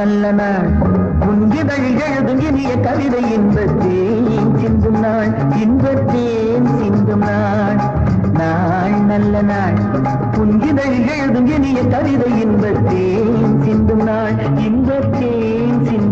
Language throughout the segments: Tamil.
நல்ல நாள். குஞ்சிதழ் எழுதும் இனிய கவிதை இன்பத்தேன் சிந்தும் நாள் இன்பத்தேன் சிந்தும் நாள். நாள் நல்ல நாள். குஞ்சிதழ் எழுதும் இனிய கவிதை இன்பத்தேன் சிந்தும் நாள் இன்பத்தேன் சிந்தும்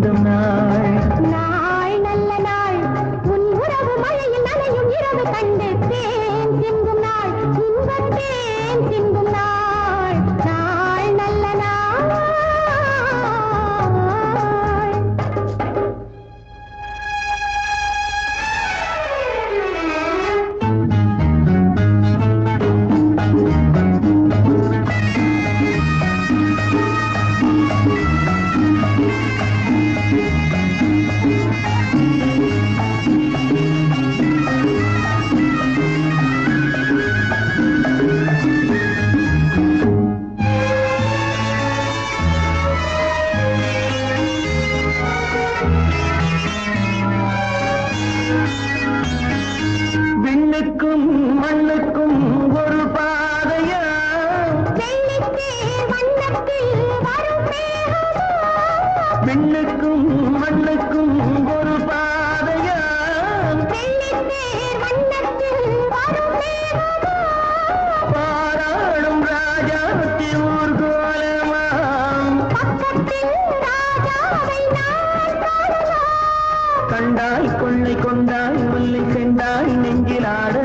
மண்ணுக்கும் மண்ணுக்கும் ஒரு பாதையா பாராளும் ராஜாத்தி ஊர் கோலமாம். கண்டாய் கொள்ளை கொண்டாய் முல்லை சென்றாய் நெஞ்சிலாட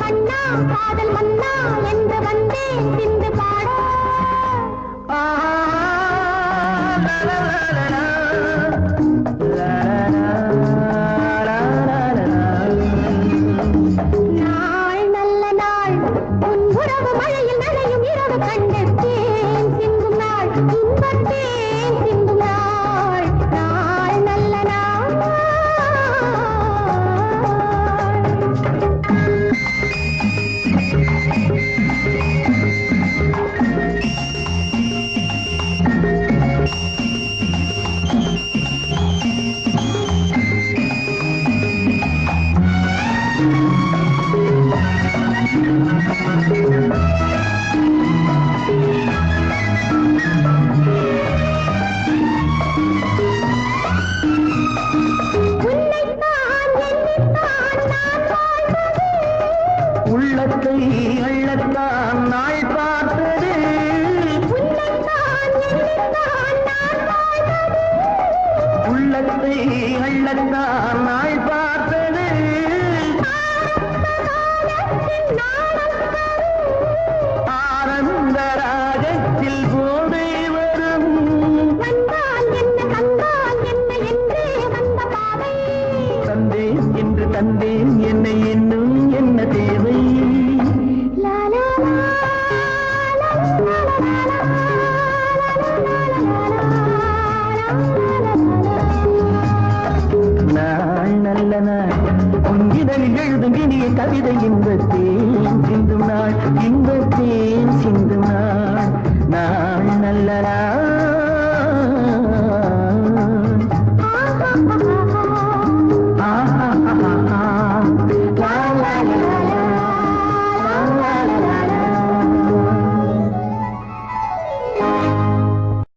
கண்ணா காதல் மன்னா என்று வந்தேன் சிந்து பாட ஆ, உள்ளத்தை அள்ளத்தான் நாள் பார்த்தது. உள்ளத்தை அள்ளத்தான் நாள் பார்த்தது. ஆனந்த ராகத்தில் போதை வரும். என்ன என்றே வந்த கவிதை இன்பத்தேன் சிந்தும் நாள் இன்பத்தேன் சிந்தும் நாள். நாள் நல்ல நாள்